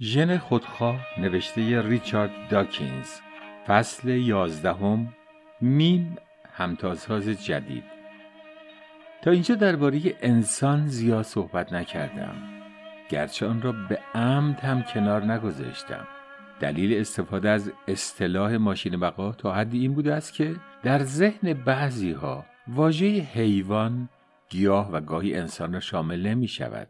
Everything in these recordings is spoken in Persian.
ژن خودخواه نوشته ریچارد داکینز. فصل یازدهم میم همتازهاز جدید. تا اینجا درباره انسان زیاد صحبت نکردم. گرچه آن را به عمد هم کنار نگذاشتم. دلیل استفاده از اصطلاح ماشین بقا تا حدی این بوده است که در ذهن بعضی ها واژه حیوان گیاه و گاهی انسان را شامل نمی شود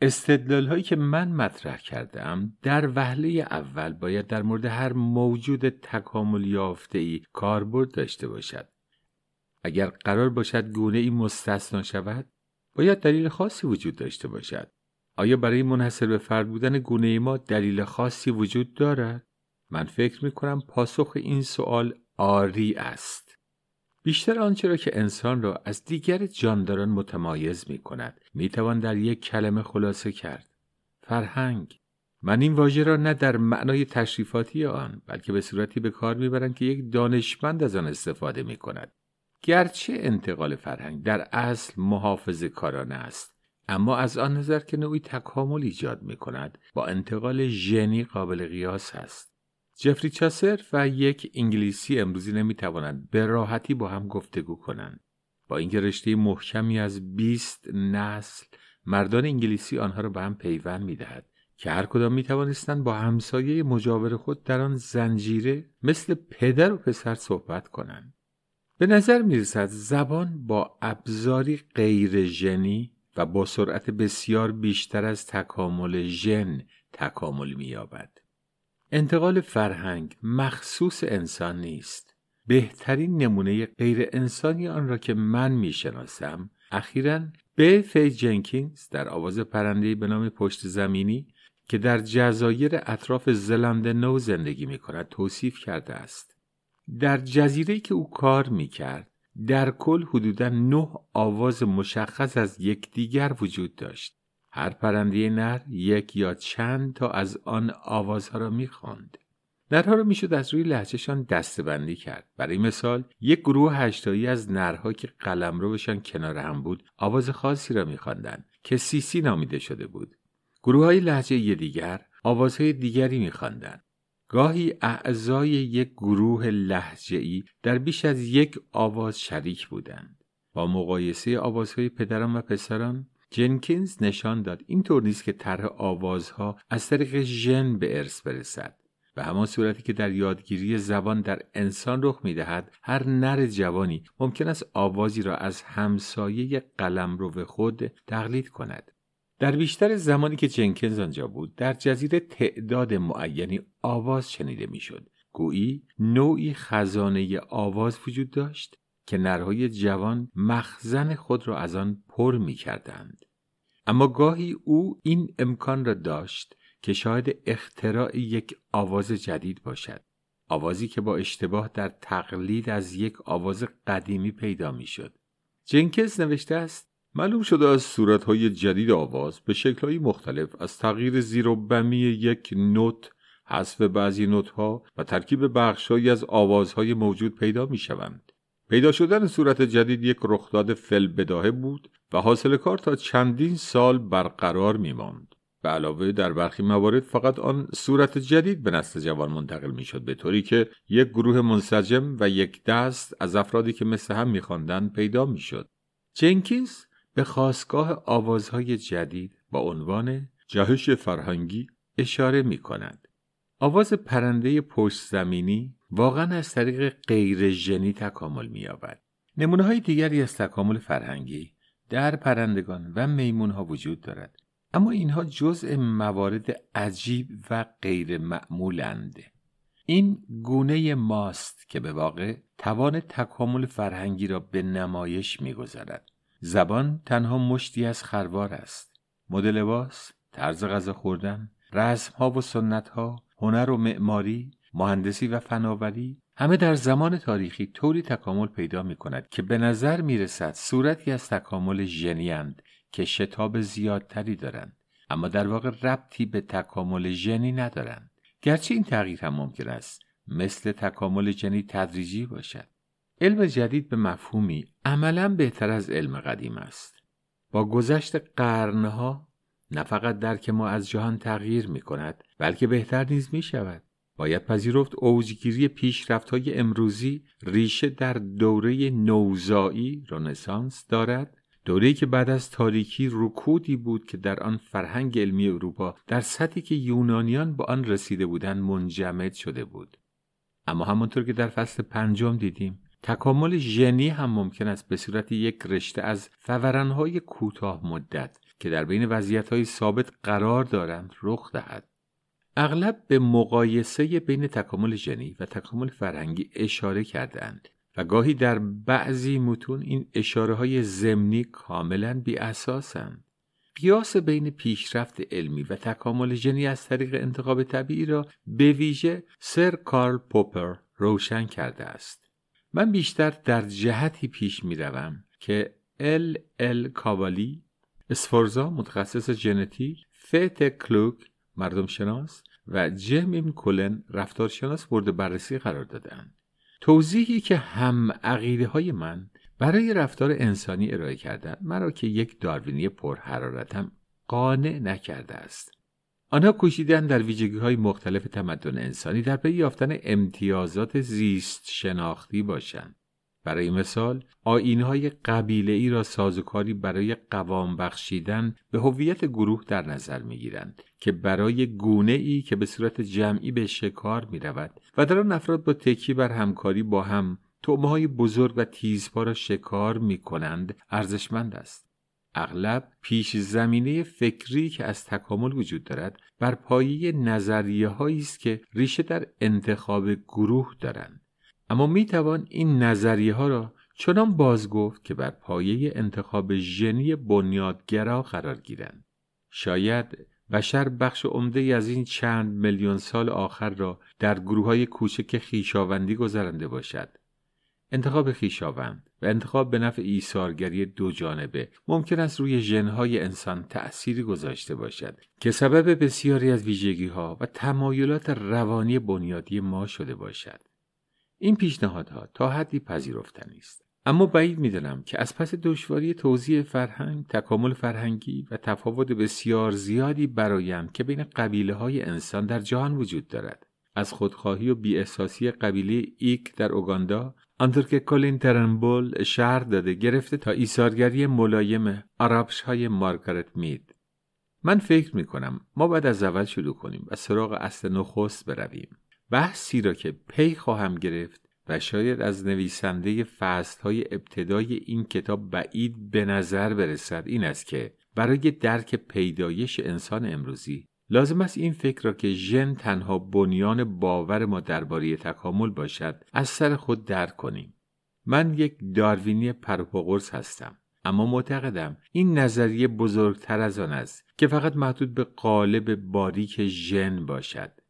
استدلال هایی که من مطرح کردم در وهله اول باید در مورد هر موجود تکامل یافته ای کاربرد داشته باشد. اگر قرار باشد گونه ای مستثنا شود باید دلیل خاصی وجود داشته باشد. آیا برای منحصر به فرد بودن گونه ما دلیل خاصی وجود دارد؟ من فکر می کنم پاسخ این سوال آری است. بیشتر آنچه را که انسان را از دیگر جانداران متمایز می کند می توان در یک کلمه خلاصه کرد. فرهنگ. من این واژه را نه در معنای تشریفاتی آن بلکه به صورتی به کار می‌برند که یک دانشمند از آن استفاده می کند گرچه انتقال فرهنگ در اصل محافظ کارانه است اما از آن نظر که نوعی تکامل ایجاد می کند با انتقال ژنی قابل قیاس است. جفری چاسر و یک انگلیسی امروزی نمی توانند به راحتی با هم گفتگو کنند. با اینکه رشته محکمی از 20 نسل مردان انگلیسی آنها را به هم پیوند می دهد که هر کدام می توانستند با همسایه مجاور خود در آن زنجیره مثل پدر و پسر صحبت کنند. به نظر می رسد زبان با ابزاری غیر ژنی و با سرعت بسیار بیشتر از تکامل ژن تکامل می یابد. انتقال فرهنگ مخصوص انسان نیست. بهترین نمونه غیر انسانی آن را که من می‌شناسم اخیرا به فی جنکینز در آواز پرنده به نام پشت زمینی که در جزایر اطراف زلند نو زندگی می کند توصیف کرده است. در جزیره که او کار می کرد در کل حدودا نه آواز مشخص از یکدیگر وجود داشت. هر پرنده نر یک یا چند تا از آن آوازها را می‌خواند. نرها را می‌شد از روی لحچهشان دستبندی کرد. برای مثال یک گروه هشتایی از نرها که قلمروشان کنار هم بود آواز خاصی را میخواندند که سیسی نامیده شده بود. گروه های لحجه دیگر آوازهای دیگری میخواندند. گاهی اعضای یک گروه لحجه ای در بیش از یک آواز شریک بودند. با مقایسه آوازهای پدران و پسران جنکینز نشان داد اینطور نیست که طرح آوازها از طریق ژن به ارث برسد به همان صورتی که در یادگیری زبان در انسان رخ می‌دهد هر نر جوانی ممکن است آوازی را از همسایه قلمرو خود تقلید کند. در بیشتر زمانی که جنکینز آنجا بود در جزیره تعداد معینی آواز شنیده می‌شد. گویی نوعی خزانه آواز وجود داشت. که نرهای جوان مخزن خود را از آن پر می کردند. اما گاهی او این امکان را داشت که شاید اختراع یک آواز جدید باشد. آوازی که با اشتباه در تقلید از یک آواز قدیمی پیدا می شد. جنکز نوشته است معلوم شده از صورتهای جدید آواز به شکلهای مختلف از تغییر زیر و بمی یک نوت حذف بعضی نوتها و ترکیب بخشهایی از آوازهای موجود پیدا می شوند. پیدا شدن صورت جدید یک رخداد فل بداهه بود و حاصل کار تا چندین سال برقرار می ماند. به علاوه در برخی موارد فقط آن صورت جدید به نسل جوان منتقل می شد به طوری که یک گروه منسجم و یک دست از افرادی که مثل هم میخواندند پیدا می شد. جنکینز به خواستگاه آوازهای جدید با عنوان جهش فرهنگی اشاره می کند. آواز پرنده پشت زمینی واقعا از طریق غیر ژنی تکامل می‌یابد. نمونه های دیگری از تکامل فرهنگی در پرندگان و میمون ها وجود دارد. اما اینها جزء موارد عجیب و غیر معمولند. این گونه ماست که به واقع توان تکامل فرهنگی را به نمایش می‌گذارد. زبان تنها مشتی از خروار است. مدل لباس طرز غذا خوردن رسم ها و سنت ها هنر و معماری مهندسی و فناوری همه در زمان تاریخی طوری تکامل پیدا می کند که به نظر می رسد صورتی از تکامل ژنی که شتاب زیادتری دارند اما در واقع ربطی به تکامل ژنی ندارند. گرچه این تغییر هم ممکن است مثل تکامل ژنی تدریجی باشد. علم جدید به مفهومی عملا بهتر از علم قدیم است. با گذشت قرنها نه فقط درک ما از جهان تغییر می کند بلکه بهتر نیز می شود باید پذیرفت اوجگیری پیشرفت های امروزی ریشه در دوره نوزایی رنسانس دارد. دوره‌ای که بعد از تاریکی رکودی بود که در آن فرهنگ علمی اروپا در سطحی که یونانیان به آن رسیده بودند منجمد شده بود. اما همانطور که در فصل پنجم دیدیم تکامل ژنی هم ممکن است به صورت یک رشته از فورانهای کوتاه مدت که در بین وضعیتهای ثابت قرار دارند رخ دهد. اغلب به مقایسه بین تکامل ژنی و تکامل فرهنگی اشاره کردند و گاهی در بعضی متون این اشاره های زمینی کاملا بی اساسند. قیاس بین پیشرفت علمی و تکامل ژنی از طریق انتخاب طبیعی را به ویژه سر کارل پوپر روشن کرده است. من بیشتر در جهتی پیش می روم که ال ال کاوالی اسفورزا متخصص ژنتیک فت کلوک مردم شناس و جمیم کولن رفتارشناس مورد بررسی قرار دادند. توضیحی که هم عقیده های من برای رفتار انسانی ارائه کردن مرا که یک داروینی پرحرارتم قانع نکرده است آنها کوشیدن در ویژگی های مختلف تمدن انسانی در پی یافتن امتیازات زیست شناختی باشند برای مثال آینهای قبیله ای را سازوکاری برای قوام بخشیدن به هویت گروه در نظر می گیرند که برای گونه ای که به صورت جمعی به شکار می رود و در آن افراد با تکی بر همکاری با هم تعمه های بزرگ و تیزپا را شکار می کنند ارزشمند است. اغلب پیش زمینه فکری که از تکامل وجود دارد بر پایه نظریه است که ریشه در انتخاب گروه دارند. اما می توان این نظریه ها را چنان باز گفت که بر پایه انتخاب ژنی بنیادگرا قرار گیرند. شاید بشر بخش عمده از این چند میلیون سال آخر را در گروه های کوچک خیشاوندی گذرانده باشد. انتخاب خیشاوند و انتخاب به نفع ایثارگری دو جانبه ممکن است روی ژنهای انسان تأثیری گذاشته باشد که سبب بسیاری از ویژگی ها و تمایلات روانی بنیادی ما شده باشد. این پیشنهادها تا حدی پذیرفتنی است اما بعید می‌دانم که از پس دشواری توضیح فرهنگ تکامل فرهنگی و تفاوت بسیار زیادی برایم که بین قبیله های انسان در جهان وجود دارد. از خودخواهی و بیاحساسی قبیله ایک در اوگاندا آنطور که کلین ترنبول شهر داده گرفته تا ایثارگری ملایم عربش های مارگارت مید. من فکر می کنم ما باید از اول شروع کنیم و سراغ اصل نخست برویم. بحثی را که پی خواهم گرفت و شاید از نویسنده فصل های ابتدای این کتاب بعید به نظر برسد این است که برای درک پیدایش انسان امروزی لازم است این فکر را که ژن تنها بنیان باور ما درباره تکامل باشد از سر خود درک کنیم. من یک داروینی پروپاگورس هستم اما معتقدم این نظریه بزرگتر از آن است که فقط محدود به قالب باریک ژن باشد.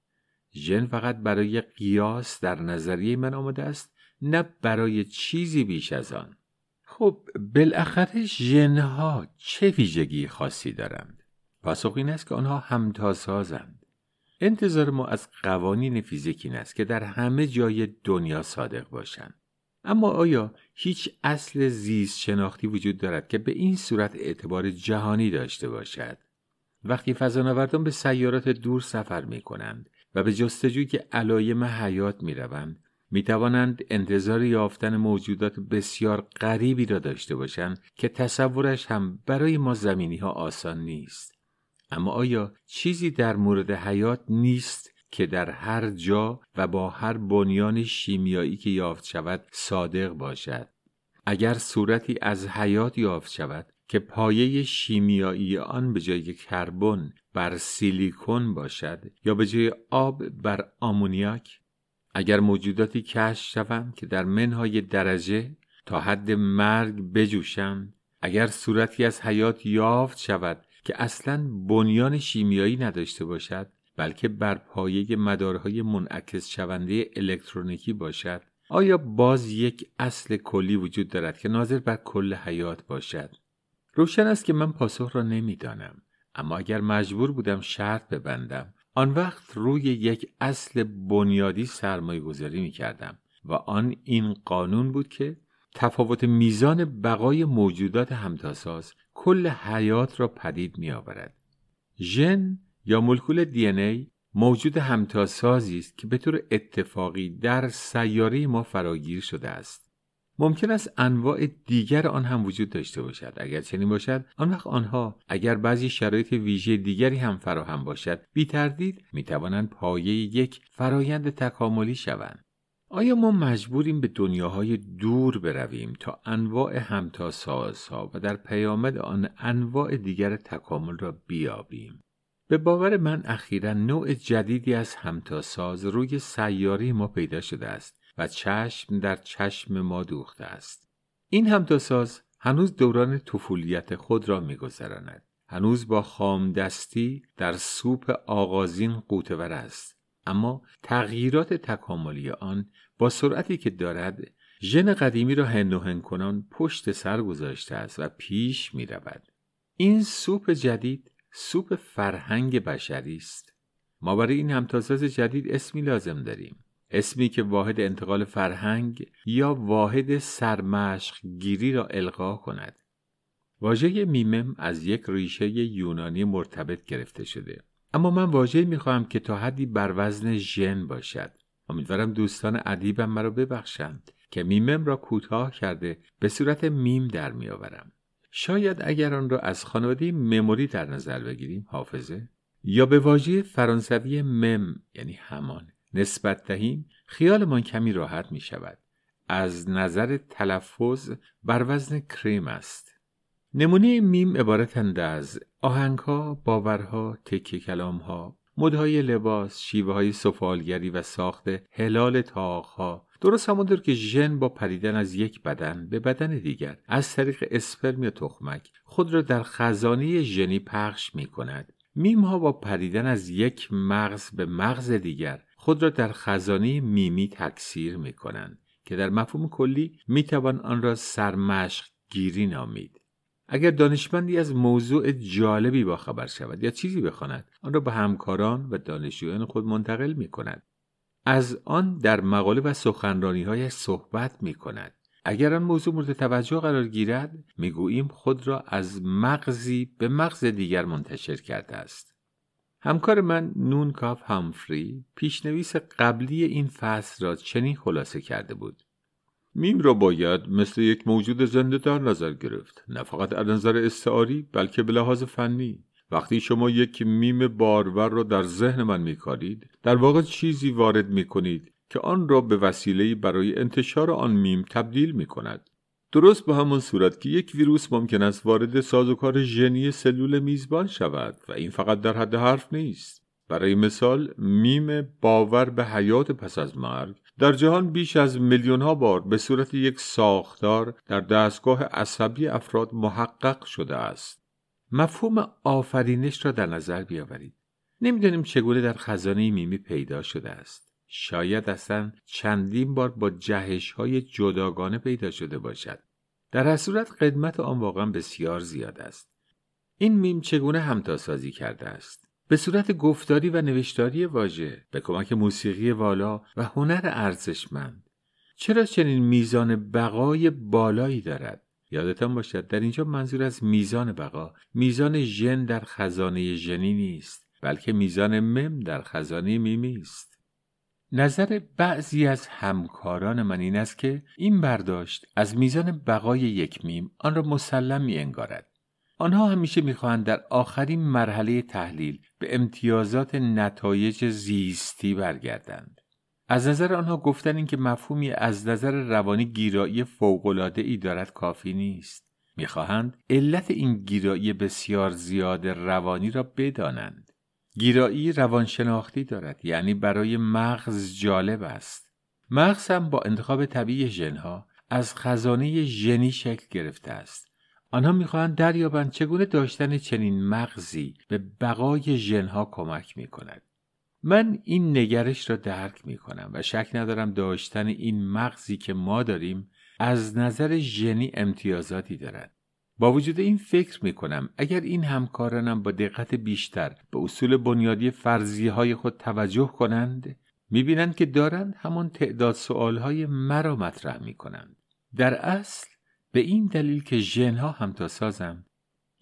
ژن فقط برای قیاس در نظریه من آمده است نه برای چیزی بیش از آن. خب بالاخره ژنها چه ویژگی خاصی دارند؟ پاسخ این است که آنها همتاسازند. انتظار ما از قوانین فیزیک این است که در همه جای دنیا صادق باشند. اما آیا هیچ اصل زیست شناختی وجود دارد که به این صورت اعتبار جهانی داشته باشد؟ وقتی فضانوردان به سیارات دور سفر می کنند و به جستجوی که علایم حیات می روند می توانند انتظار یافتن موجودات بسیار غریبی را داشته باشند که تصورش هم برای ما زمینی ها آسان نیست. اما آیا چیزی در مورد حیات نیست که در هر جا و با هر بنیان شیمیایی که یافت شود صادق باشد؟ اگر صورتی از حیات یافت شود که پایه شیمیایی آن به جای کربن بر سیلیکون باشد یا به جای آب بر آمونیاک؟ اگر موجوداتی کشف شوند که در منهای درجه تا حد مرگ بجوشند اگر صورتی از حیات یافت شود که اصلا بنیان شیمیایی نداشته باشد بلکه بر پایه مدارهای منعکس شونده الکترونیکی باشد آیا باز یک اصل کلی وجود دارد که ناظر بر کل حیات باشد؟ روشن است که من پاسخ را نمی‌دانم اما اگر مجبور بودم شرط ببندم آن وقت روی یک اصل بنیادی سرمایه گذاری می کردم و آن این قانون بود که تفاوت میزان بقای موجودات همتاساز کل حیات را پدید می آورد. ژن یا مولکول دی ای موجود همتاسازی است که به طور اتفاقی در سیاره ما فراگیر شده است ممکن است انواع دیگر آن هم وجود داشته باشد. اگر چنین باشد آن وقت آنها اگر بعضی شرایط ویژه دیگری هم فراهم باشد بی تردید می توانند پایه یک فرایند تکاملی شوند. آیا ما مجبوریم به دنیاهای دور برویم تا انواع همتاسازها و در پیامد آن انواع دیگر تکامل را بیابیم؟ به باور من اخیرا نوع جدیدی از همتاساز روی سیاره ما پیدا شده است. و چشم در چشم ما دوخته است. این همتاساز هنوز دوران طفولیت خود را میگذراند. هنوز با خام دستی در سوپ آغازین قوتور است. اما تغییرات تکاملی آن با سرعتی که دارد ژن قدیمی را هن و کنان پشت سر گذاشته است و پیش می رود. این سوپ جدید سوپ فرهنگ بشری است. ما برای این همتاساز جدید اسمی لازم داریم. اسمی که واحد انتقال فرهنگ یا واحد سرمشق گیری را القا کند. واژه میمم از یک ریشه یونانی مرتبط گرفته شده. اما من واژه می‌خواهم که تا حدی بر وزن ژن باشد. امیدوارم دوستان ادیبم مرا ببخشند که میمم را کوتاه کرده به صورت میم در میآورم. شاید اگر آن را از خانواده مموری در نظر بگیریم حافظه؟ یا به واژه فرانسوی مم یعنی همان. نسبت دهیم خیالمان کمی راحت می شود از نظر تلفظ بر وزن کریم است. نمونه میم عبارتند از آهنگها، باورها، تکه کلامها، مدهای لباس، شیوه های سفالگری و ساخت هلال طاق‌ها. درست همانطور که ژن با پریدن از یک بدن به بدن دیگر از طریق اسپرم یا تخمک خود را در خزانه ژنی پخش می کند. میم ها با پریدن از یک مغز به مغز دیگر خود را در خزانه میمی تکثیر می کنند که در مفهوم کلی می توان آن را سرمشق گیری نامید. اگر دانشمندی از موضوع جالبی با خبر شود یا چیزی بخواند آن را به همکاران و دانشجویان خود منتقل می کند از آن در مقاله و سخنرانی های صحبت می کند اگر آن موضوع مورد توجه قرار گیرد می‌گوییم خود را از مغزی به مغز دیگر منتشر کرده است. همکار من نون کاف همفری پیشنویس قبلی این فصل را چنین خلاصه کرده بود. میم را باید مثل یک موجود زنده در نظر گرفت. نه فقط از نظر استعاری بلکه به لحاظ فنی. وقتی شما یک میم بارور را در ذهن من میکارید در واقع چیزی وارد می‌کنید که آن را به وسیله‌ای برای انتشار آن میم تبدیل می کند. درست به همان صورت که یک ویروس ممکن است وارد سازوکار ژنی سلول میزبان شود و این فقط در حد حرف نیست. برای مثال میم باور به حیات پس از مرگ در جهان بیش از میلیون ها بار به صورت یک ساختار در دستگاه عصبی افراد محقق شده است. مفهوم آفرینش را در نظر بیاورید. نمی‌دانیم چگونه در خزانه میمی پیدا شده است. شاید اصلا چندین بار با جهش های جداگانه پیدا شده باشد. در هر صورت قدمت آن واقعا بسیار زیاد است. این میم چگونه همتاسازی کرده است؟ به صورت گفتاری و نوشتاری واژه به کمک موسیقی والا و هنر ارزشمند چرا چنین میزان بقای بالایی دارد یادتان باشد در اینجا منظور از میزان بقا میزان ژن در خزانه ژنی نیست بلکه میزان مم در خزانه میمی است نظر بعضی از همکاران من این است که این برداشت از میزان بقای یک میم آن را مسلم می انگارد آنها همیشه می‌خواهند در آخرین مرحله تحلیل به امتیازات نتایج زیستی برگردند. از نظر آنها گفتن اینکه مفهومی از نظر روانی گیرایی فوقالعاده ای دارد کافی نیست. می‌خواهند علت این گیرایی بسیار زیاد روانی را بدانند. گیرایی روانشناختی دارد یعنی برای مغز جالب است. مغز هم با انتخاب طبیعی ژنها از خزانه ژنی شکل گرفته است. آنها می‌خواهند دریابند چگونه داشتن چنین مغزی به بقای ژنها کمک می‌کند. من این نگرش را درک می‌کنم و شک ندارم داشتن این مغزی که ما داریم از نظر ژنی امتیازاتی دارد. با وجود این فکر می کنم اگر این همکارانم با دقت بیشتر به اصول بنیادی فرضی های خود توجه کنند می بینند که دارند همان تعداد سوال های مرا مطرح می کنند. در اصل به این دلیل که ژنها همتاسازند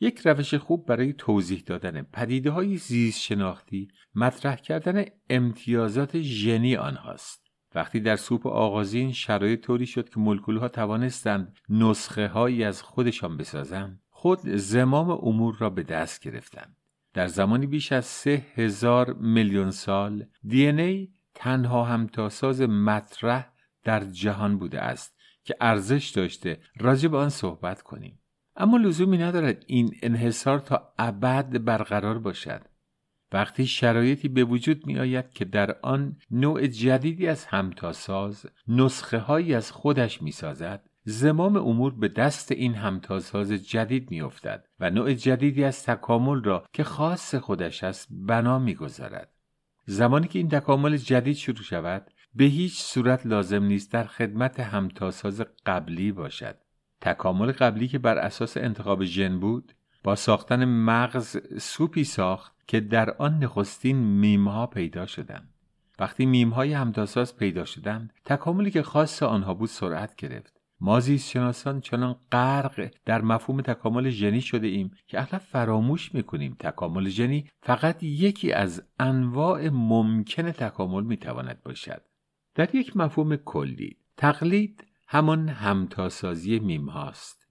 یک روش خوب برای توضیح دادن پدیده های زیست شناختی مطرح کردن امتیازات ژنی آنهاست. وقتی در سوپ آغازین شرایط طوری شد که ها توانستند نسخه هایی از خودشان بسازند خود زمام امور را به دست گرفتند. در زمانی بیش از سه هزار میلیون سال دی ای تنها همتاساز مطرح در جهان بوده است که ارزش داشته راجع به آن صحبت کنیم. اما لزومی ندارد این انحصار تا ابد برقرار باشد. وقتی شرایطی به وجود می آید که در آن نوع جدیدی از همتاساز نسخه هایی از خودش می سازد زمام امور به دست این همتاساز جدید می افتد و نوع جدیدی از تکامل را که خاص خودش است بنا می گذارد. زمانی که این تکامل جدید شروع شود به هیچ صورت لازم نیست در خدمت همتاساز قبلی باشد تکامل قبلی که بر اساس انتخاب ژن بود با ساختن مغز سوپی ساخت که در آن نخستین میمها پیدا شدند. وقتی میمهای همتاساز پیدا شدند تکاملی که خاص آنها بود سرعت گرفت. ما شناسان چنان غرق در مفهوم تکامل ژنی شده ایم که اغلب فراموش می‌کنیم تکامل ژنی فقط یکی از انواع ممکن تکامل می‌تواند باشد. در یک مفهوم کلی تقلید همان همتاسازی میم هاست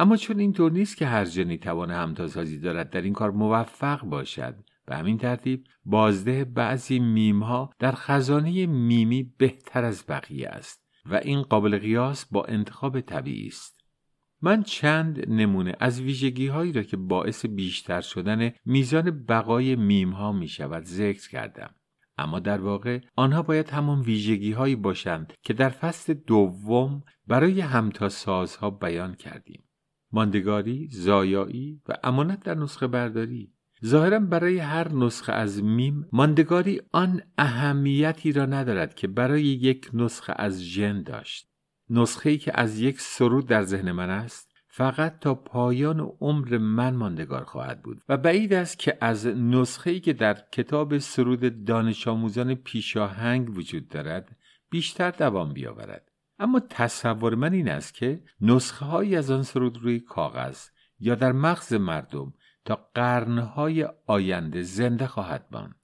اما چون اینطور نیست که هر جنی توان همتاسازی دارد در این کار موفق باشد. به همین ترتیب بازده بعضی میم ها در خزانه میمی بهتر از بقیه است و این قابل قیاس با انتخاب طبیعی است. من چند نمونه از ویژگی هایی را که باعث بیشتر شدن میزان بقای میم ها می شود ذکر کردم. اما در واقع آنها باید همان ویژگی هایی باشند که در فصل دوم برای همتاسازها بیان کردیم. ماندگاری، زایایی و امانت در نسخه برداری. ظاهرا برای هر نسخه از میم ماندگاری آن اهمیتی را ندارد که برای یک نسخه از ژن داشت. نسخه ای که از یک سرود در ذهن من است فقط تا پایان عمر من ماندگار خواهد بود و بعید است که از نسخه ای که در کتاب سرود دانش آموزان پیشاهنگ وجود دارد بیشتر دوام بیاورد. اما تصور من این است که نسخه هایی از آن سرود روی کاغذ یا در مغز مردم تا قرنهای آینده زنده خواهد ماند.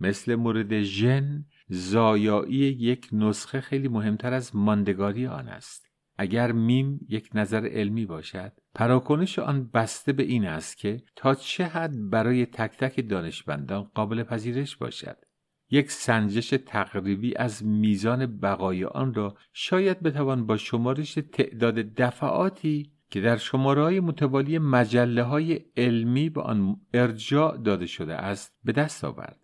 مثل مورد ژن زایایی یک نسخه خیلی مهمتر از ماندگاری آن است. اگر میم یک نظر علمی باشد پراکنش آن بسته به این است که تا چه حد برای تک تک دانشمندان قابل پذیرش باشد. یک سنجش تقریبی از میزان بقای آن را شاید بتوان با شمارش تعداد دفعاتی که در شماره های متوالی مجله های علمی به آن ارجاع داده شده است به دست آورد.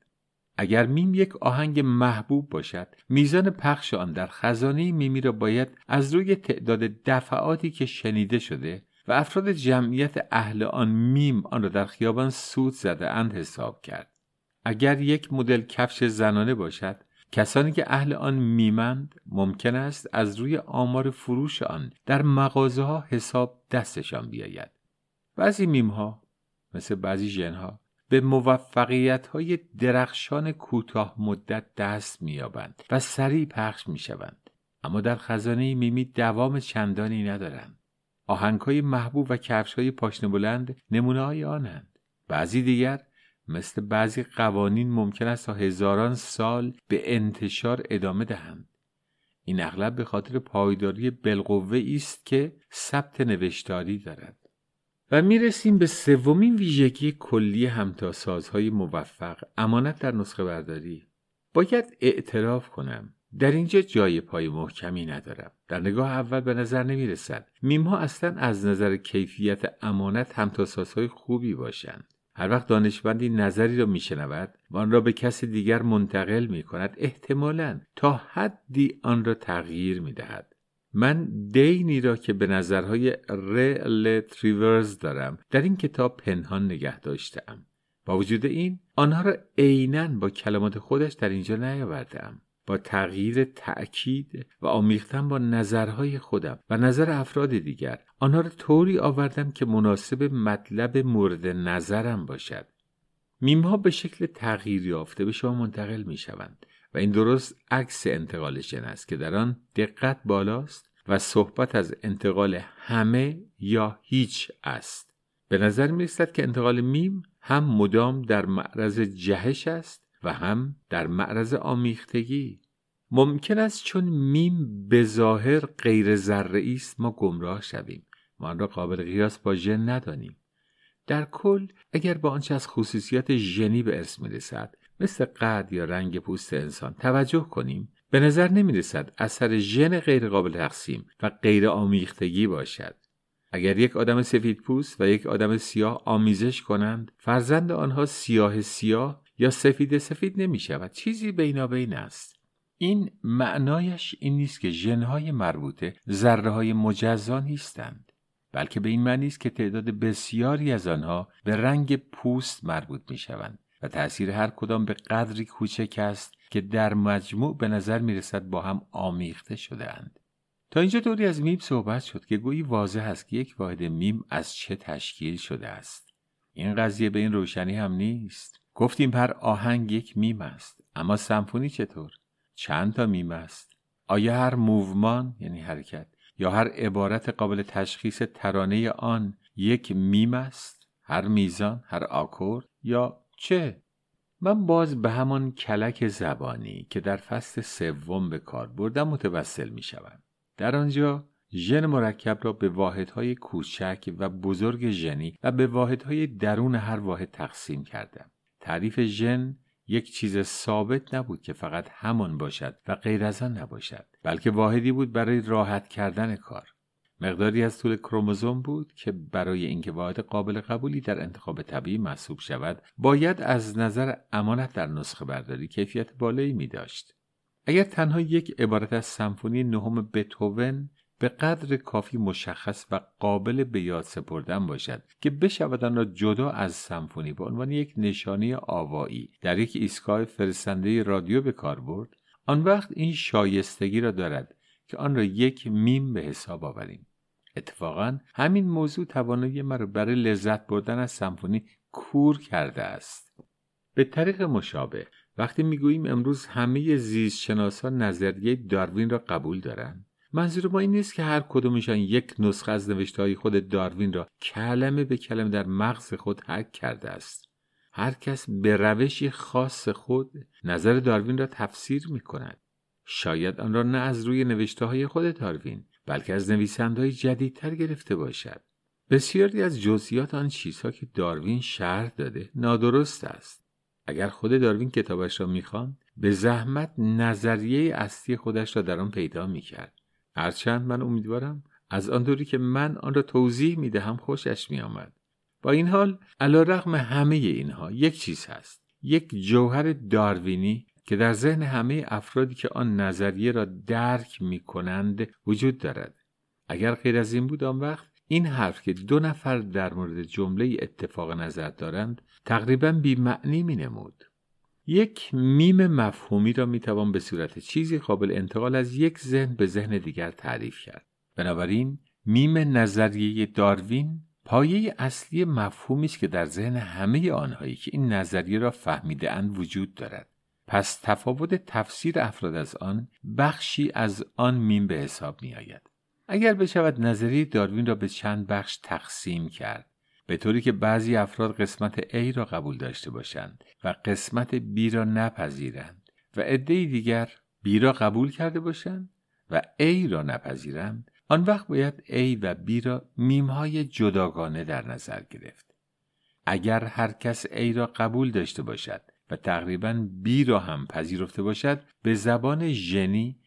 اگر میم یک آهنگ محبوب باشد میزان پخش آن در خزانه میمی را باید از روی تعداد دفعاتی که شنیده شده و افراد جمعیت اهل آن میم آن را در خیابان سوت زده اند حساب کرد اگر یک مدل کفش زنانه باشد کسانی که اهل آن میمند ممکن است از روی آمار فروش آن در مغازه ها حساب دستشان بیاید. بعضی میم ها مثل بعضی ژن ها به موفقیت های درخشان کوتاه مدت دست مییابند و سریع پخش می‌شوند. اما در خزانه میمی دوام چندانی ندارند. آهنگ های محبوب و کفش های پاشنه بلند نمونه های آنند بعضی دیگر مثل بعضی قوانین ممکن است تا هزاران سال به انتشار ادامه دهند. این اغلب به خاطر پایداری بالقوه است که ثبت نوشتاری دارد. و می‌رسیم به سومین ویژگی کلی همتاسازهای موفق امانت در نسخه برداری. باید اعتراف کنم در اینجا جای پای محکمی ندارم. در نگاه اول به نظر نمی رسد میم ها اصلا از نظر کیفیت امانت همتاسازهای خوبی باشند. هر وقت دانشمندی نظری را میشنود و آن را به کسی دیگر منتقل می کند احتمالا تا حدی آن را تغییر می دهد. من دینی را که به نظرهای ریل تریورز دارم در این کتاب پنهان نگه داشتم. با وجود این آنها را عینا با کلمات خودش در اینجا نیاوردم. با تغییر تأکید و آمیختن با نظرهای خودم و نظر افراد دیگر آنها را طوری آوردم که مناسب مطلب مورد نظرم باشد. میمها به شکل تغییر یافته به شما منتقل می شوند و این درست عکس انتقال ژن است که در آن دقت بالاست و صحبت از انتقال همه یا هیچ است. به نظر می رسد که انتقال میم هم مدام در معرض جهش است و هم در معرض آمیختگی. ممکن است چون میم به ظاهر غیر ذره‌ای است ما گمراه شویم. ما آن را قابل قیاس با ژن ندانیم. در کل اگر با آنچه از خصوصیات ژنی به ارث می‌رسد مثل قد یا رنگ پوست انسان توجه کنیم به نظر نمی رسد اثر ژن غیر قابل تقسیم و غیر آمیختگی باشد. اگر یک آدم سفید پوست و یک آدم سیاه آمیزش کنند فرزند آنها سیاه سیاه یا سفید سفید نمی شود چیزی بینابین است این معنایش این نیست که ژنهای مربوطه ذره های مجزا نیستند بلکه به این معنی است که تعداد بسیاری از آنها به رنگ پوست مربوط می شوند و تأثیر هر کدام به قدری کوچک است که در مجموع به نظر می رسد با هم آمیخته شده اند. تا اینجا طوری از میم صحبت شد که گویی واضح است که یک واحد میم از چه تشکیل شده است. این قضیه به این روشنی هم نیست. گفتیم هر آهنگ یک میم است. اما سمفونی چطور؟ چند تا میم است؟ آیا هر موومان یعنی حرکت یا هر عبارت قابل تشخیص ترانه آن یک میم است؟ هر میزان، هر آکورد یا چه؟ من باز به همان کلک زبانی که در فصل سوم به کار بردم متوسل می شوم. در آنجا ژن مرکب را به واحدهای کوچک و بزرگ ژنی و به واحدهای درون هر واحد تقسیم کردم. تعریف ژن یک چیز ثابت نبود که فقط همان باشد و غیر از آن نباشد بلکه واحدی بود برای راحت کردن کار مقداری از طول کروموزوم بود که برای اینکه واحد قابل قبولی در انتخاب طبیعی محسوب شود باید از نظر امانت در نسخه برداری کیفیت بالایی می داشت. اگر تنها یک عبارت از سمفونی نهم بتوون به قدر کافی مشخص و قابل به یاد سپردن باشد که بشود آن را جدا از سمفونی به عنوان یک نشانی آوایی در یک ایستگاه فرستنده رادیو به کار برد آن وقت این شایستگی را دارد که آن را یک میم به حساب آوریم. اتفاقا همین موضوع توانایی مرا برای لذت بردن از سمفونی کور کرده است. به طریق مشابه وقتی می‌گوییم امروز همه زیست شناسان نظریه داروین را قبول دارند منظور ما این نیست که هر کدومشان یک نسخه از نوشته های خود داروین را کلمه به کلمه در مغز خود حک کرده است. هر کس به روشی خاص خود نظر داروین را تفسیر می کند شاید آن را نه از روی نوشته های خود داروین بلکه از های جدیدتر گرفته باشد. بسیاری از جزئیات آن چیزها که داروین شرح داده نادرست است. اگر خود داروین کتابش را می‌خواند به زحمت نظریه اصلی خودش را در آن پیدا می‌کرد. هرچند من امیدوارم از آن دوری که من آن را توضیح می‌دهم خوشش میآمد. با این حال علا رغم همه اینها یک چیز هست. یک جوهر داروینی که در ذهن همه افرادی که آن نظریه را درک می کنند وجود دارد. اگر غیر از این بود آن وقت این حرف که دو نفر در مورد جمله اتفاق نظر دارند تقریبا بیمعنی می نمود یک میم مفهومی را می توان به صورت چیزی قابل انتقال از یک ذهن به ذهن دیگر تعریف کرد. بنابراین میم نظریه داروین پایه اصلی مفهومی است که در ذهن همه آنهایی که این نظریه را فهمیده اند وجود دارد. پس تفاوت تفسیر افراد از آن بخشی از آن میم به حساب می آید. اگر بشود نظریه داروین را به چند بخش تقسیم کرد. به طوری که بعضی افراد قسمت A را قبول داشته باشند و قسمت B را نپذیرند و عده دیگر B را قبول کرده باشند و A را نپذیرند آن وقت باید A و B را میمهای جداگانه در نظر گرفت. اگر هر کس A را قبول داشته باشد و تقریبا بی را هم پذیرفته باشد به زبان ژنی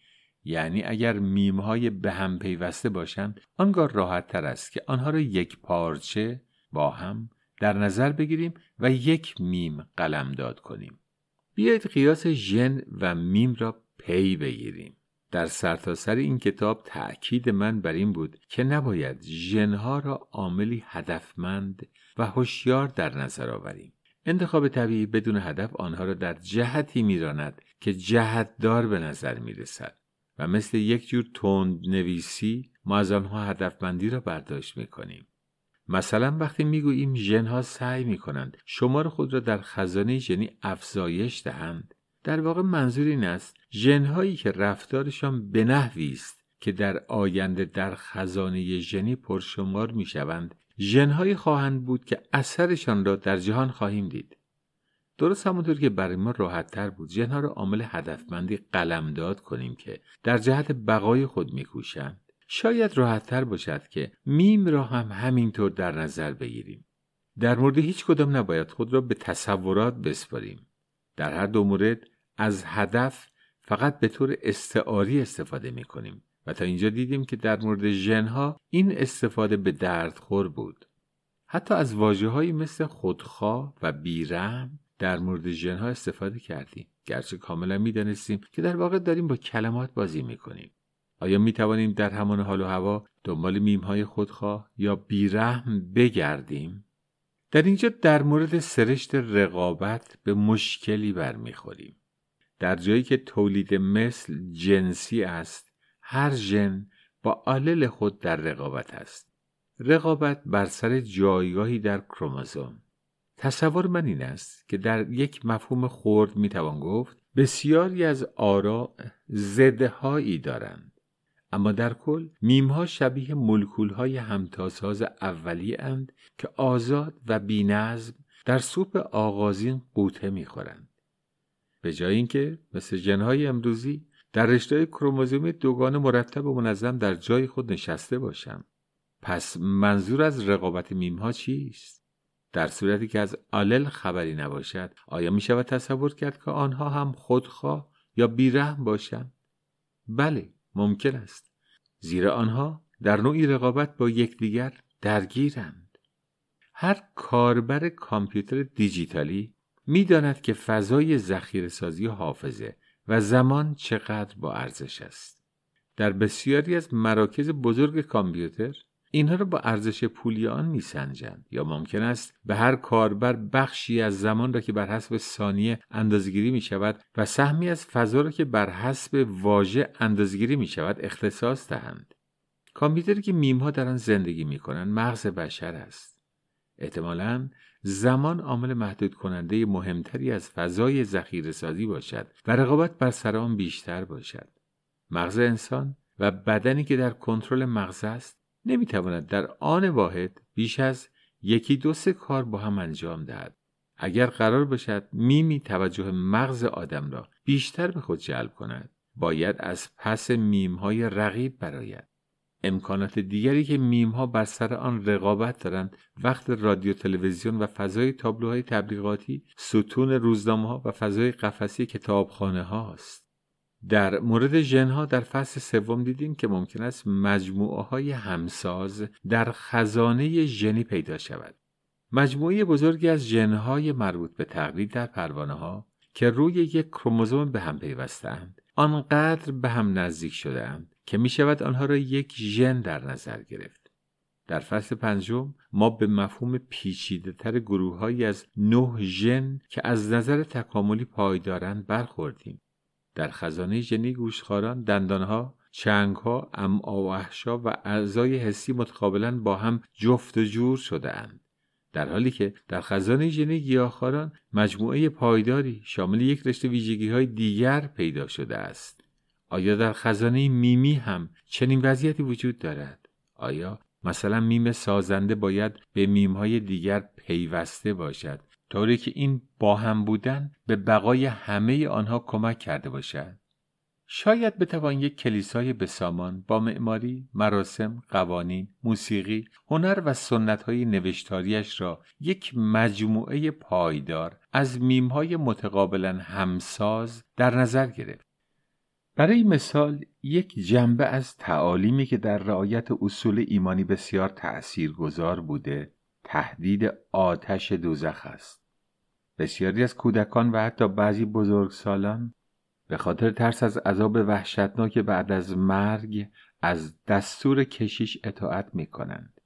یعنی اگر میم های به هم پیوسته باشند آنگاه راحت تر است که آنها را یک پارچه با هم در نظر بگیریم و یک میم قلمداد کنیم. بیایید قیاس ژن و میم را پی بگیریم. در سرتاسر سر این کتاب تأکید من بر این بود که نباید ژنها را عاملی هدفمند و هوشیار در نظر آوریم. انتخاب طبیعی بدون هدف آنها را در جهتی میراند که جهتدار به نظر می رسد و مثل یک جور تند نویسی ما از آنها هدفمندی را برداشت می کنیم. مثلا وقتی می‌گوییم ژنها سعی می کنند شمار خود را در خزانه ژنی افزایش دهند در واقع منظور این است ژنهایی که رفتارشان به نحوی است که در آینده در خزانه ژنی پرشمار می شوند ژنهایی خواهند بود که اثرشان را در جهان خواهیم دید. درست همونطور که برای ما راحت تر بود ژنها را عامل هدفمندی قلمداد کنیم که در جهت بقای خود میکوشند. شاید راحت تر باشد که میم را هم همینطور در نظر بگیریم. در مورد هیچ کدام نباید خود را به تصورات بسپاریم. در هر دو مورد از هدف فقط به طور استعاری استفاده می کنیم و تا اینجا دیدیم که در مورد ژنها این استفاده به درد خور بود. حتی از واجه مثل خودخواه و بیرم در مورد ژنها استفاده کردیم گرچه کاملا می‌دانستیم که در واقع داریم با کلمات بازی می‌کنیم. آیا می توانیم در همان حال و هوا دنبال میم های خودخواه یا بیرحم بگردیم؟ در اینجا در مورد سرشت رقابت به مشکلی برمیخوریم. در جایی که تولید مثل جنسی است هر ژن با آلل خود در رقابت است رقابت بر سر جایگاهی در کروموزوم تصور من این است که در یک مفهوم خرد می‌توان گفت بسیاری از آرا زدهایی دارند اما در کل میمها شبیه ملکول های همتاساز اولی اند که آزاد و بینظم در سوپ آغازین قوطه می‌خورند. به جای اینکه مثل جنهای امروزی در رشته کروموزومی دوگان مرتب و منظم در جای خود نشسته باشم پس منظور از رقابت میمها چیست؟ در صورتی که از آلل خبری نباشد آیا می شود تصور کرد که آنها هم خودخواه یا بیرحم باشند؟ بله ممکن است. زیرا آنها در نوعی رقابت با یکدیگر درگیرند. هر کاربر کامپیوتر دیجیتالی می‌داند که فضای ذخیره سازی حافظه و زمان چقدر با ارزش است. در بسیاری از مراکز بزرگ کامپیوتر اینها را با ارزش پولی آن میسنجند. یا ممکن است به هر کاربر بخشی از زمان را که بر حسب ثانیه اندازگیری می شود و سهمی از فضا را که بر حسب واژه اندازگیری می شود اختصاص دهند. کامپیوتری که میمها در آن زندگی می کنند مغز بشر است. احتمالا زمان عامل محدود کننده مهمتری از فضای ذخیره سازی باشد و رقابت بر سر آن بیشتر باشد. مغز انسان و بدنی که در کنترل مغز است نمی‌تواند در آن واحد بیش از یکی دو سه کار با هم انجام دهد. اگر قرار باشد میمی توجه مغز آدم را بیشتر به خود جلب کند باید از پس میم های رقیب براید امکانات دیگری که میم ها بر سر آن رقابت دارند وقت رادیو تلویزیون و فضای تابلوهای تبلیغاتی ستون روزنامه ها و فضای قفسی کتابخانه هاست در مورد ژنها در فصل سوم دیدیم که ممکن است مجموعه های همساز در خزانه ژنی پیدا شود. مجموعه بزرگی از ژنهای مربوط به تقلید در پروانه ها که روی یک کروموزوم به هم پیوستند آنقدر به هم نزدیک شدهاند که می شود آنها را یک ژن در نظر گرفت. در فصل پنجم ما به مفهوم پیچیده تر از نه ژن که از نظر تکاملی پایدارند برخوردیم. در خزانه ژنی گوشخاران دندانها چنگها امعا و اعضای حسی متقابلا با هم جفت و جور شده اند. در حالی که در خزانه ژنی گیاهخواران مجموعه پایداری شامل یک رشته ویژگی های دیگر پیدا شده است. آیا در خزانه میمی هم چنین وضعیتی وجود دارد؟ آیا مثلا میم سازنده باید به میم های دیگر پیوسته باشد طوری که این با هم بودن به بقای همه آنها کمک کرده باشد شاید بتوان یک کلیسای بسامان با معماری، مراسم، قوانین، موسیقی، هنر و سنتهای نوشتاریش را یک مجموعه پایدار از میمهای متقابلا همساز در نظر گرفت. برای مثال یک جنبه از تعالیمی که در رعایت اصول ایمانی بسیار تأثیر گذار بوده تهدید آتش دوزخ است بسیاری از کودکان و حتی بعضی بزرگسالان به خاطر ترس از عذاب وحشتناک بعد از مرگ از دستور کشیش اطاعت می کنند.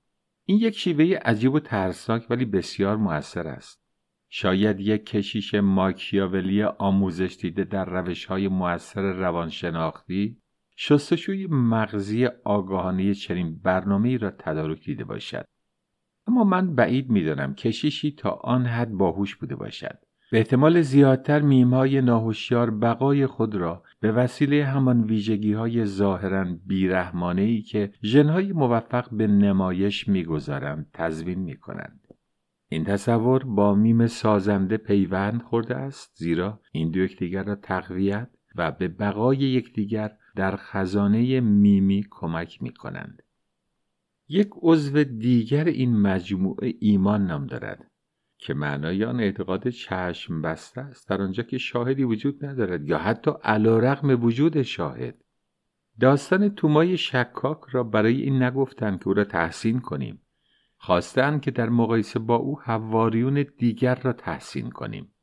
این یک شیوه عجیب و ترسناک ولی بسیار موثر است. شاید یک کشیش ماکیاولی آموزش دیده در روش های موثر روانشناختی شستشوی مغزی آگاهانه چنین برنامه را تدارک دیده باشد. اما من بعید می‌دانم کشیشی تا آن حد باهوش بوده باشد به احتمال زیادتر میمهای ناهوشیار بقای خود را به وسیله همان ویژگی های ظاهرا بیرحمانه که ژنهای موفق به نمایش می‌گذارند تضمین می کنند. این تصور با میم سازنده پیوند خورده است زیرا این دو یکدیگر را تقویت و به بقای یکدیگر در خزانه میمی کمک می کنند. یک عضو دیگر این مجموعه ایمان نام دارد که معنای آن اعتقاد چشم بسته است. در آنجا که شاهدی وجود ندارد یا حتی علا رقم وجود شاهد. داستان تومای شکاک را برای این نگفتند که او را تحسین کنیم. خواستند که در مقایسه با او حواریون دیگر را تحسین کنیم.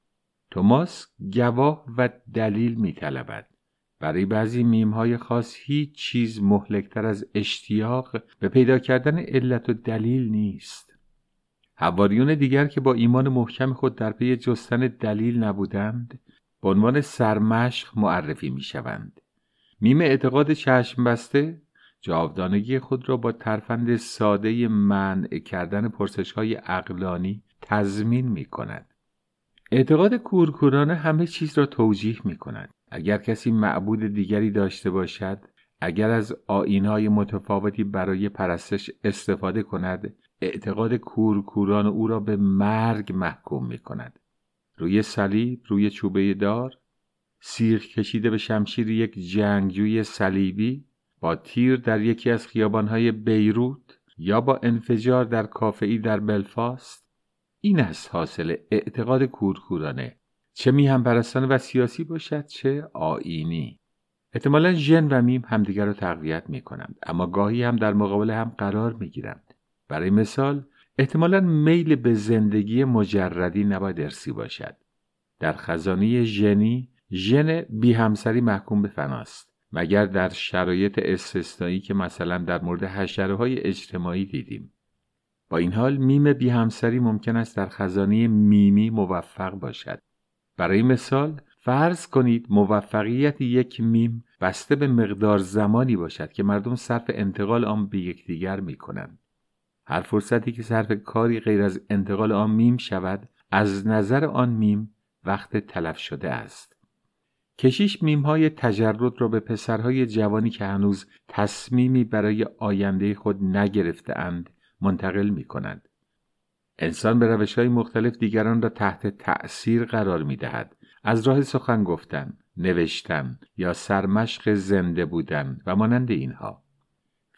توماس گواه و دلیل میطلبد. برای بعضی میم های خاص هیچ چیز مهلکتر از اشتیاق به پیدا کردن علت و دلیل نیست حواریون دیگر که با ایمان محکم خود در پی جستن دلیل نبودند به عنوان سرمشق معرفی می شوند. میم اعتقاد چشم بسته جاودانگی خود را با ترفند ساده منع کردن پرسش های عقلانی تضمین می کند. اعتقاد کورکورانه همه چیز را توجیح می کند. اگر کسی معبود دیگری داشته باشد اگر از آینهای متفاوتی برای پرستش استفاده کند اعتقاد کورکوران او را به مرگ محکوم می کند روی صلیب روی چوبه دار سیخ کشیده به شمشیر یک جنگجوی صلیبی با تیر در یکی از خیابانهای بیروت یا با انفجار در کافعی در بلفاست این است حاصل اعتقاد کورکورانه. چه میهم پرستان و سیاسی باشد چه آینی احتمالا ژن و میم همدیگر را تقویت می کنند اما گاهی هم در مقابل هم قرار می گیرند برای مثال احتمالا میل به زندگی مجردی نباید ارسی باشد. در خزانه ژنی ژن بی همسری محکوم به فناست مگر در شرایط استثنایی که مثلا در مورد حشره های اجتماعی دیدیم. با این حال میم بی همسری ممکن است در خزانه میمی موفق باشد. برای مثال فرض کنید موفقیت یک میم بسته به مقدار زمانی باشد که مردم صرف انتقال آن به یکدیگر می کنند. هر فرصتی که صرف کاری غیر از انتقال آن میم شود از نظر آن میم وقت تلف شده است. کشیش میم های تجرد را به پسرهای جوانی که هنوز تصمیمی برای آینده خود نگرفته اند منتقل می کند. انسان به روش های مختلف دیگران را تحت تأثیر قرار می دهد. از راه سخن گفتن، نوشتن یا سرمشق زنده بودن و مانند اینها.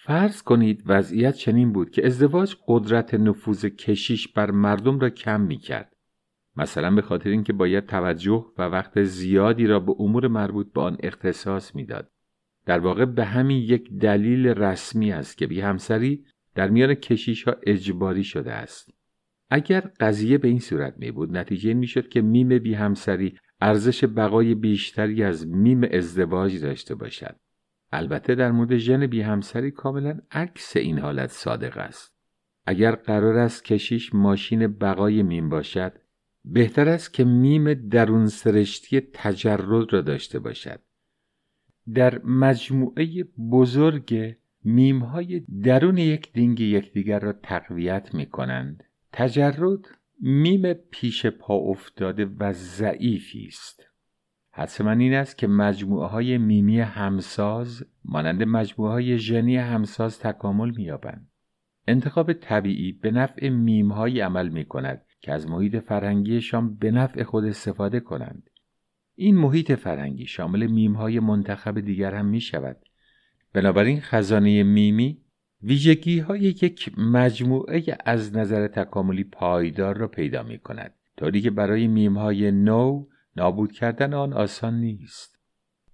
فرض کنید وضعیت چنین بود که ازدواج قدرت نفوذ کشیش بر مردم را کم می کرد. مثلا به خاطر اینکه باید توجه و وقت زیادی را به امور مربوط به آن اختصاص می‌داد. در واقع به همین یک دلیل رسمی است که بی همسری در میان کشیش ها اجباری شده است. اگر قضیه به این صورت می بود نتیجه می شد که میم بی همسری ارزش بقای بیشتری از میم ازدواج داشته باشد. البته در مورد ژن بی همسری کاملا عکس این حالت صادق است. اگر قرار است کشیش ماشین بقای میم باشد بهتر است که میم درون سرشتی تجرد را داشته باشد. در مجموعه بزرگ میم های درون یک دین که یکدیگر را تقویت می کنند. تجرد میم پیش پا افتاده و ضعیفی است. حدس من این است که مجموعه های میمی همساز مانند مجموعه های ژنی همساز تکامل مییابند. انتخاب طبیعی به نفع میم هایی عمل می کند که از محیط فرهنگیشان به نفع خود استفاده کنند. این محیط فرهنگی شامل میم های منتخب دیگر هم می شود. بنابراین خزانه میمی ویژگی های یک مجموعه از نظر تکاملی پایدار را پیدا می کند طوری که برای میم های نو نابود کردن آن آسان نیست.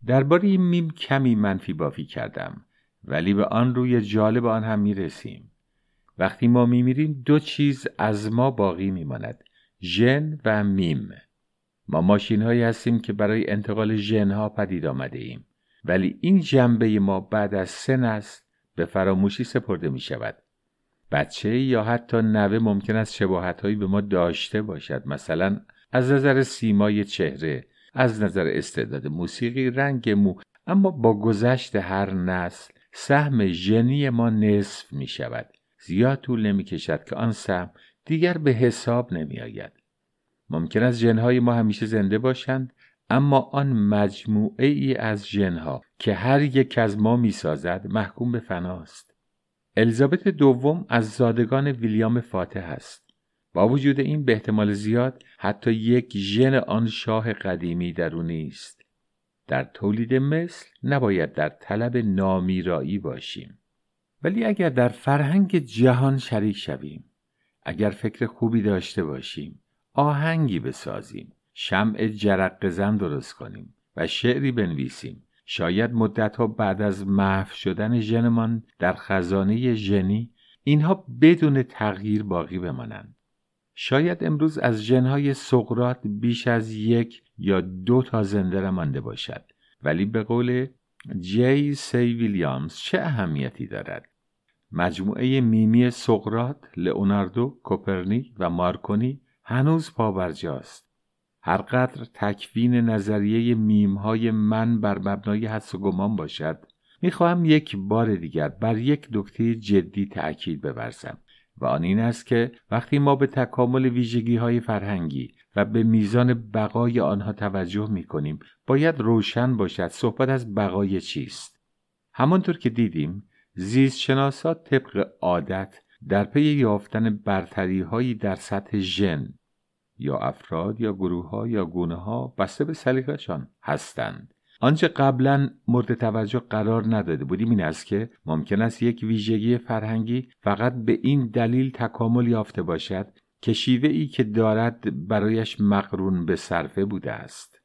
درباره این میم کمی منفی بافی کردم ولی به آن روی جالب آن هم می رسیم وقتی ما می میریم دو چیز از ما باقی می ماند ژن و میم. ما ماشین هایی هستیم که برای انتقال ژن ها پدید آمده ایم. ولی این جنبه ما بعد از سه نسل به فراموشی سپرده می شود. بچه یا حتی نوه ممکن است شباهتهایی به ما داشته باشد. مثلا از نظر سیمای چهره از نظر استعداد موسیقی رنگ مو. اما با گذشت هر نسل سهم ژنی ما نصف می شود زیاد طول نمی کشد که آن سهم دیگر به حساب نمی آید ممکن است ژنهای ما همیشه زنده باشند. اما آن مجموعه ای از ژنها که هر یک از ما می‌سازد محکوم به فناست. الیزابت دوم از زادگان ویلیام فاتح است. با وجود این به احتمال زیاد حتی یک ژن آن شاه قدیمی در او نیست در تولید مثل نباید در طلب نامیرایی باشیم. ولی اگر در فرهنگ جهان شریک شویم اگر فکر خوبی داشته باشیم آهنگی بسازیم. شمع جرق زن درست کنیم و شعری بنویسیم. شاید مدتها بعد از محو شدن ژنمان در خزانه ژنی اینها بدون تغییر باقی بمانند. شاید امروز از ژنهای سقرات بیش از یک یا دو تا زنده مانده باشد. ولی به قول جی سی ویلیامز چه اهمیتی دارد؟ مجموعه میمی سقرات، لئوناردو، کوپرنیک و مارکونی هنوز پابرجاست. هرقدر تکوین نظریه میمهای من بر مبنای حدس و گمان باشد می‌خواهم یک بار دیگر بر یک نکته جدی تأکید ببرزم و آن این است که وقتی ما به تکامل ویژگی های فرهنگی و به میزان بقای آنها توجه می کنیم باید روشن باشد صحبت از بقای چیست. همانطور که دیدیم زیست شناسا طبق عادت در پی یافتن برتری هایی در سطح ژن یا افراد یا گروه ها یا گونه ها بسته به سلیقهشان هستند. آنچه قبلا مورد توجه قرار نداده بودیم این است که ممکن است یک ویژگی فرهنگی فقط به این دلیل تکامل یافته باشد که شیوه ای که دارد برایش مقرون به صرفه بوده است.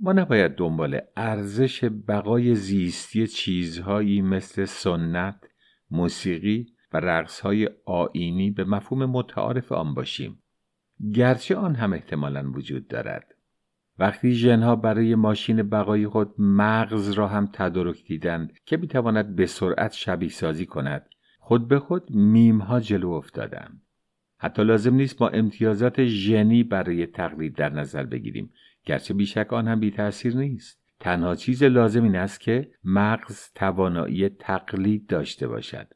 ما نباید دنبال ارزش بقای زیستی چیزهایی مثل سنت، موسیقی و رقصهای آینی به مفهوم متعارف آن باشیم. گرچه آن هم احتمالا وجود دارد. وقتی ژنها برای ماشین بقای خود مغز را هم تدارک دیدند که می‌تواند به سرعت شبیه سازی کند خود به خود میم ها جلو افتادند. حتی لازم نیست ما امتیازات ژنی برای تقلید در نظر بگیریم گرچه بیشک آن هم بی تأثیر نیست. تنها چیز لازم این است که مغز توانایی تقلید داشته باشد.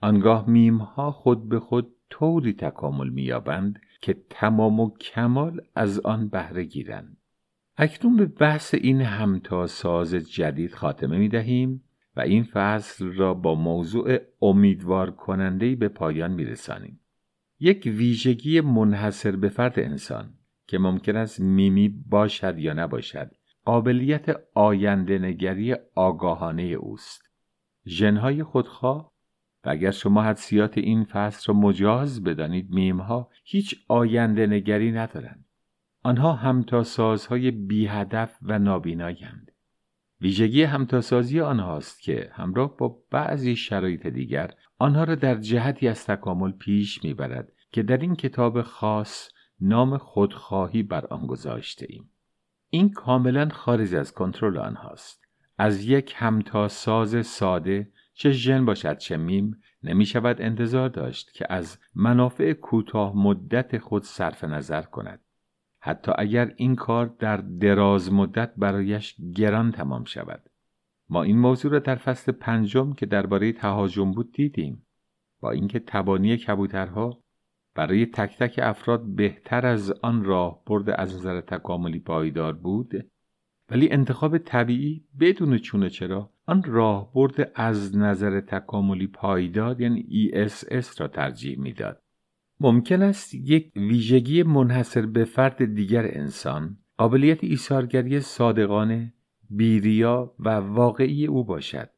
آنگاه میم ها خود به خود طوری تکامل مییابند که تمام و کمال از آن بهره گیرند اکنون به بحث این همتاساز جدید خاتمه می دهیم و این فصل را با موضوع امیدوار کننده به پایان می رسانیم. یک ویژگی منحصر به فرد انسان که ممکن است میمی باشد یا نباشد قابلیت آینده نگری آگاهانه اوست. ژنهای خودخواه و اگر شما حدسیات این فصل را مجاز بدانید میمها هیچ آینده نگری ندارند. آنها همتاسازهای بی هدف و نابینایند. ویژگی همتاسازی آنهاست که همراه با بعضی شرایط دیگر آنها را در جهتی از تکامل پیش می‌برد که در این کتاب خاص نام خودخواهی بر آن گذاشته ایم. این کاملا خارج از کنترل آنهاست. از یک همتاساز ساده چه ژن باشد چه میم نمی شود انتظار داشت که از منافع کوتاه مدت خود صرف نظر کند. حتی اگر این کار در دراز مدت برایش گران تمام شود ما این موضوع را در فصل پنجم که درباره تهاجم بود دیدیم با اینکه تبانی کبوترها برای تک تک افراد بهتر از آن راه برد از نظر تکاملی پایدار بود ولی انتخاب طبیعی بدون چونه چرا؟ آن راه برد از نظر تکاملی پایدار یعنی ESS را ترجیح می‌داد. ممکن است یک ویژگی منحصر به فرد دیگر انسان قابلیت ایثارگری صادقانه بیریا و واقعی او باشد.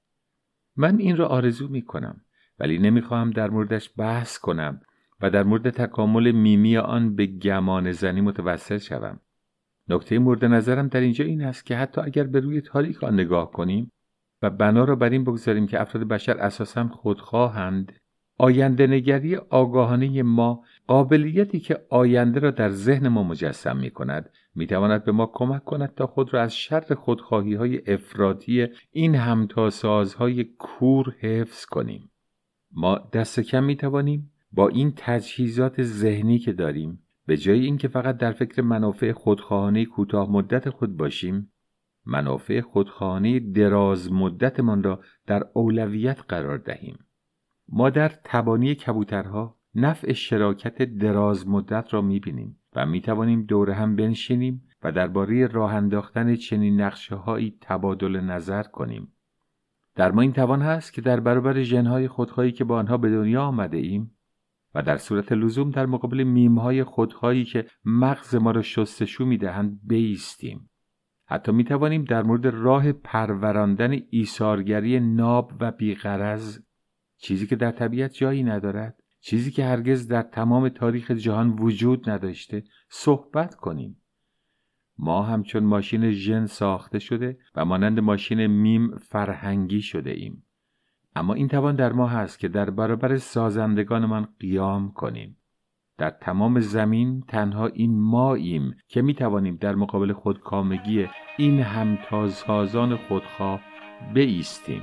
من این را آرزو می کنم ولی نمی‌خواهم در موردش بحث کنم و در مورد تکامل میمی آن به گمان زنی متوسل شوم. نکته مورد نظرم در اینجا این است که حتی اگر به روی تاریخ آن نگاه کنیم و بنا را بر این بگذاریم که افراد بشر اساسا خودخواهند آینده نگری آگاهانه ما قابلیتی که آینده را در ذهن ما مجسم می کند می تواند به ما کمک کند تا خود را از شر خودخواهی های افراطی این همتاسازهای کور حفظ کنیم. ما دست کم می توانیم با این تجهیزات ذهنی که داریم به جای اینکه فقط در فکر منافع خودخواهانه کوتاه مدت خود باشیم منافع خودخواهانه دراز مدتمان را در اولویت قرار دهیم. ما در تبانی کبوترها نفع شراکت دراز مدت را می‌بینیم و می توانیم دور هم بنشینیم و درباره راه انداختن چنین نقشه هایی تبادل نظر کنیم. در ما این توان هست که در برابر ژنهای خودخواهی که با آنها به دنیا آمده ایم و در صورت لزوم در مقابل میمهای خودخواهی که مغز ما را شستشو می‌دهند بیستیم. حتی می توانیم در مورد راه پروراندن ایثارگری ناب و بیغرز چیزی که در طبیعت جایی ندارد چیزی که هرگز در تمام تاریخ جهان وجود نداشته صحبت کنیم. ما همچون ماشین ژن ساخته شده و مانند ماشین میم فرهنگی شده ایم. اما این توان در ما هست که در برابر سازندگانمان قیام کنیم. در تمام زمین تنها این ماییم که می توانیم در مقابل خودکامگی این همتازهازان خودخواه بیستیم.